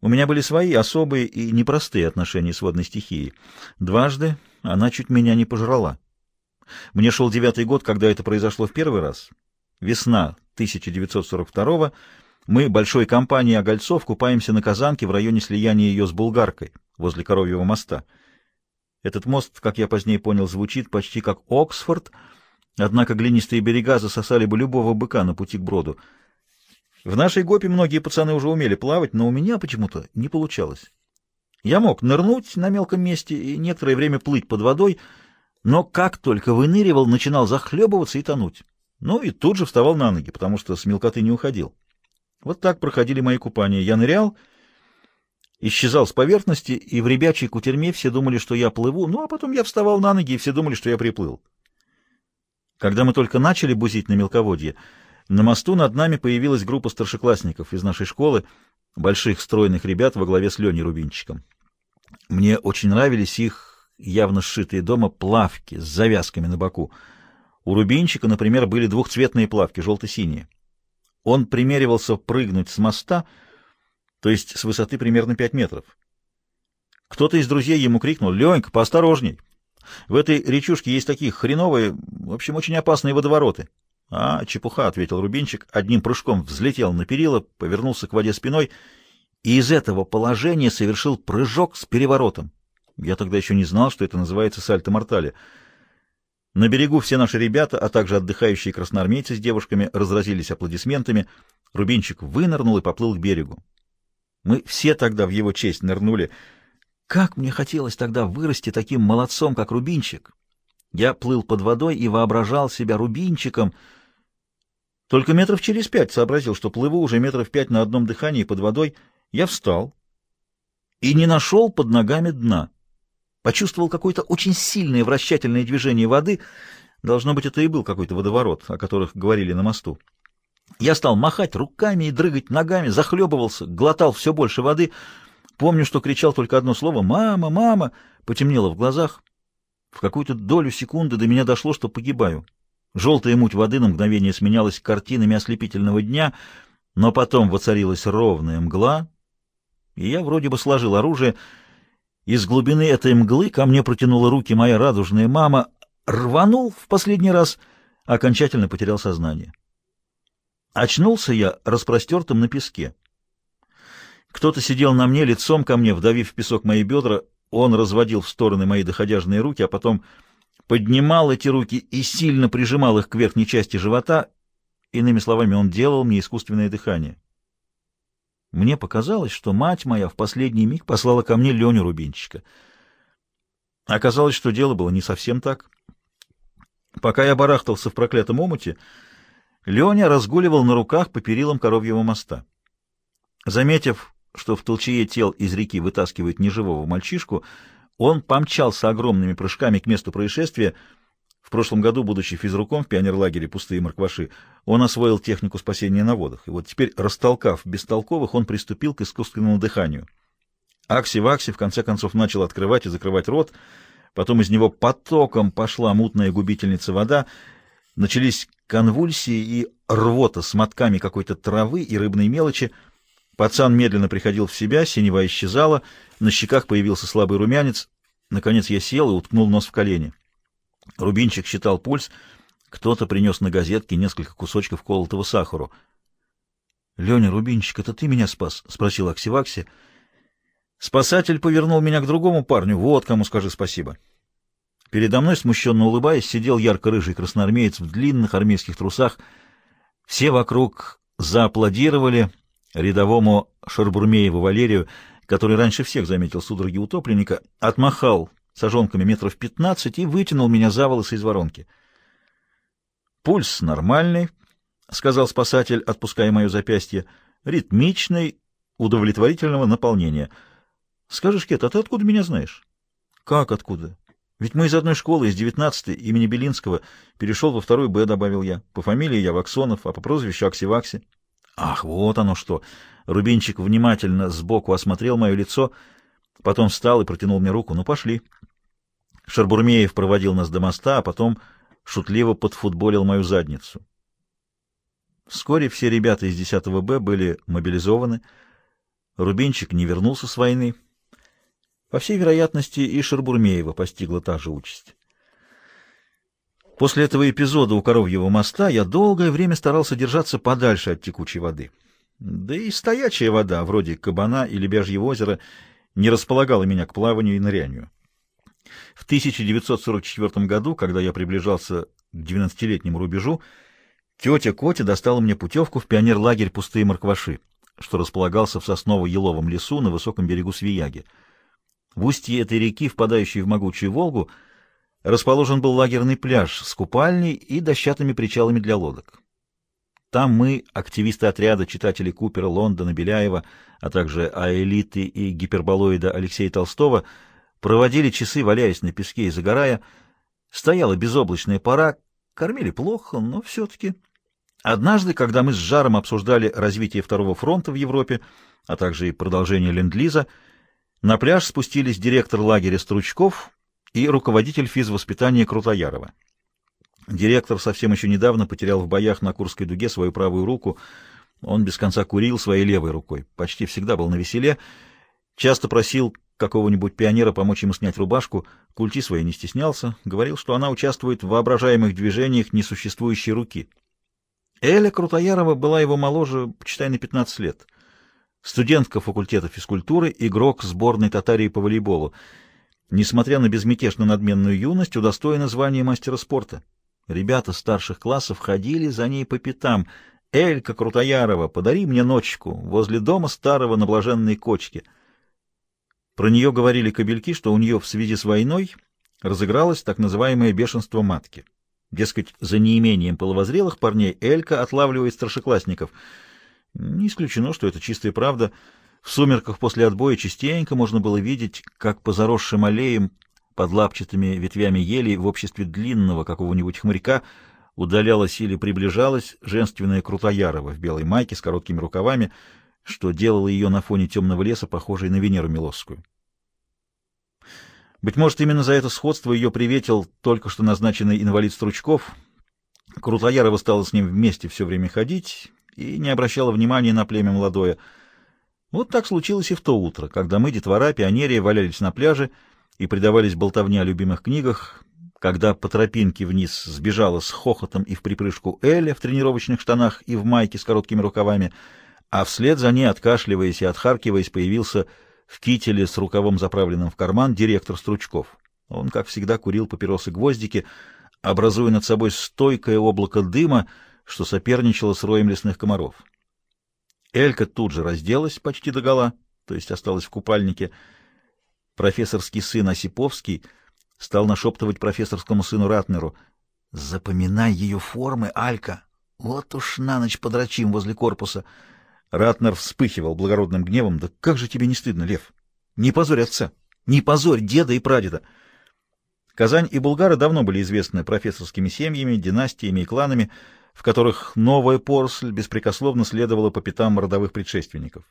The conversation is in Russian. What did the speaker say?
У меня были свои особые и непростые отношения с водной стихией. Дважды она чуть меня не пожрала. Мне шел девятый год, когда это произошло в первый раз. Весна 1942 мы большой компанией огольцов купаемся на Казанке в районе слияния ее с Булгаркой, возле Коровьего моста. Этот мост, как я позднее понял, звучит почти как Оксфорд, однако глинистые берега засосали бы любого быка на пути к броду — в нашей гопе многие пацаны уже умели плавать, но у меня почему-то не получалось. Я мог нырнуть на мелком месте и некоторое время плыть под водой, но как только выныривал, начинал захлебываться и тонуть. Ну и тут же вставал на ноги, потому что с мелкоты не уходил. Вот так проходили мои купания. Я нырял, исчезал с поверхности, и в ребячей кутерьме все думали, что я плыву, ну а потом я вставал на ноги, и все думали, что я приплыл. Когда мы только начали бузить на мелководье, на мосту над нами появилась группа старшеклассников из нашей школы, больших стройных ребят во главе с Леней Рубинчиком. Мне очень нравились их явно сшитые дома плавки с завязками на боку. У Рубинчика, например, были двухцветные плавки, желто-синие. Он примеривался прыгнуть с моста, то есть с высоты примерно 5 метров. Кто-то из друзей ему крикнул «Ленька, поосторожней! В этой речушке есть такие хреновые, в общем, очень опасные водовороты». — А, чепуха, — ответил Рубинчик, одним прыжком взлетел на перила, повернулся к воде спиной и из этого положения совершил прыжок с переворотом. Я тогда еще не знал, что это называется сальто-мортале. На берегу все наши ребята, а также отдыхающие красноармейцы с девушками разразились аплодисментами. Рубинчик вынырнул и поплыл к берегу. Мы все тогда в его честь нырнули. Как мне хотелось тогда вырасти таким молодцом, как Рубинчик! Я плыл под водой и воображал себя Рубинчиком — только метров через пять сообразил, что плыву уже метров пять на одном дыхании под водой. Я встал и не нашел под ногами дна. Почувствовал какое-то очень сильное вращательное движение воды. Должно быть, это и был какой-то водоворот, о которых говорили на мосту. Я стал махать руками и дрыгать ногами, захлебывался, глотал все больше воды. Помню, что кричал только одно слово «Мама! Мама!» Потемнело в глазах. В какую-то долю секунды до меня дошло, что погибаю. Желтая муть воды на мгновение сменялась картинами ослепительного дня, но потом воцарилась ровная мгла, и я вроде бы сложил оружие. Из глубины этой мглы ко мне протянула руки моя радужная мама, рванул в последний раз, окончательно потерял сознание. Очнулся я распростертым на песке. Кто-то сидел на мне, лицом ко мне, вдавив в песок мои бедра, он разводил в стороны мои доходяжные руки, а потом поднимал эти руки и сильно прижимал их к верхней части живота. Иными словами, он делал мне искусственное дыхание. Мне показалось, что мать моя в последний миг послала ко мне Леню Рубинчика. Оказалось, что дело было не совсем так. Пока я барахтался в проклятом омуте, Леня разгуливал на руках по перилам Коровьего моста. Заметив, что в толчее тел из реки вытаскивают неживого мальчишку, он помчался огромными прыжками к месту происшествия. В прошлом году, будучи физруком в пионерлагере «Пустые моркваши», он освоил технику спасения на водах. И вот теперь, растолкав бестолковых, он приступил к искусственному дыханию. Акси-Вакси в конце концов начал открывать и закрывать рот, потом из него потоком пошла мутная губительница вода, начались конвульсии и рвота с мотками какой-то травы и рыбной мелочи — Пацан медленно приходил в себя, синева исчезала, на щеках появился слабый румянец. Наконец я сел и уткнул нос в колени. Рубинчик считал пульс. Кто-то принес на газетке несколько кусочков колотого сахару. — Леня, Рубинчик, это ты меня спас? — спросил Аксивакси. Спасатель повернул меня к другому парню. Вот кому скажи спасибо. Передо мной, смущенно улыбаясь, сидел ярко-рыжий красноармеец в длинных армейских трусах. Все вокруг зааплодировали, рядовому Шарбурмееву Валерию, который раньше всех заметил судороги утопленника, отмахал сажонками метров пятнадцать и вытянул меня за волосы из воронки. «Пульс нормальный», — сказал спасатель, отпуская мое запястье, — «ритмичный, удовлетворительного наполнения. Скажешь, Кет, а ты откуда меня знаешь?» «Как откуда? Ведь мы из одной школы, из девятнадцатой, имени Белинского. Перешел во второй Б, добавил я. По фамилии я Ваксонов, а по прозвищу Акси-Вакси». Ах, вот оно что! Рубинчик внимательно сбоку осмотрел мое лицо, потом встал и протянул мне руку. Ну, пошли. Шарбурмеев проводил нас до моста, а потом шутливо подфутболил мою задницу. Вскоре все ребята из 10 Б были мобилизованы. Рубинчик не вернулся с войны. По всей вероятности, и Шербурмеева постигла та же участь. После этого эпизода у Коровьего моста я долгое время старался держаться подальше от текучей воды. Да и стоячая вода, вроде Кабана или Бяжьего озера, не располагала меня к плаванию и нырянию. В 1944 году, когда я приближался к 12-летнему рубежу, тетя Котя достала мне путевку в пионерлагерь «Пустые моркваши», что располагался в сосново-еловом лесу на высоком берегу Свияги. В устье этой реки, впадающей в могучую Волгу, расположен был лагерный пляж с купальней и дощатыми причалами для лодок. Там мы, активисты отряда, читатели Купера, Лондона, Беляева, а также аэлиты и гиперболоида Алексея Толстого, проводили часы, валяясь на песке и загорая. Стояла безоблачная пора, кормили плохо, но все-таки... Однажды, когда мы с жаром обсуждали развитие Второго фронта в Европе, а также и продолжение Ленд-Лиза, на пляж спустились директор лагеря Стручков и руководитель физвоспитания Крутоярова. Директор совсем еще недавно потерял в боях на Курской дуге свою правую руку. Он без конца курил своей левой рукой, почти всегда был на веселе, часто просил какого-нибудь пионера помочь ему снять рубашку, культи своей не стеснялся, говорил, что она участвует в воображаемых движениях несуществующей руки. Эля Крутоярова была его моложе, почитай, на 15 лет. Студентка факультета физкультуры, игрок сборной Татарии по волейболу. Несмотря на безмятежно надменную юность, удостоена звания мастера спорта. Ребята старших классов ходили за ней по пятам. «Элька Крутоярова, подари мне ночку возле дома старого на блаженной кочке». Про нее говорили кобельки, что у нее в связи с войной разыгралось так называемое бешенство матки. Дескать, за неимением половозрелых парней Элька отлавливает старшеклассников. Не исключено, что это чистая правда. В сумерках после отбоя частенько можно было видеть, как по заросшим аллеям под лапчатыми ветвями ели в обществе длинного какого-нибудь хмырька удалялась или приближалась женственная Крутоярова в белой майке с короткими рукавами, что делало ее на фоне темного леса похожей на Венеру Милосскую. Быть может, именно за это сходство ее приветил только что назначенный инвалид Стручков. Крутоярова стала с ним вместе все время ходить и не обращала внимания на племя молодое. Вот так случилось и в то утро, когда мы, детвора, пионерия, валялись на пляже и предавались болтовне о любимых книгах, когда по тропинке вниз сбежала с хохотом и в припрыжку Эля в тренировочных штанах и в майке с короткими рукавами, а вслед за ней, откашливаясь и отхаркиваясь, появился в кителе с рукавом заправленным в карман директор Стручков. Он, как всегда, курил папиросы-гвоздики, образуя над собой стойкое облако дыма, что соперничало с роем лесных комаров. Элька тут же разделась почти догола, то есть осталась в купальнике, профессорский сын Осиповский стал нашептывать профессорскому сыну Ратнеру «Запоминай ее формы, Алька! Вот уж на ночь подрачим возле корпуса!» Ратнер вспыхивал благородным гневом. «Да как же тебе не стыдно, Лев? Не позорь отца! Не позорь деда и прадеда!» Казань и Булгары давно были известны профессорскими семьями, династиями и кланами, в которых новая поросль беспрекословно следовала по пятам родовых предшественников.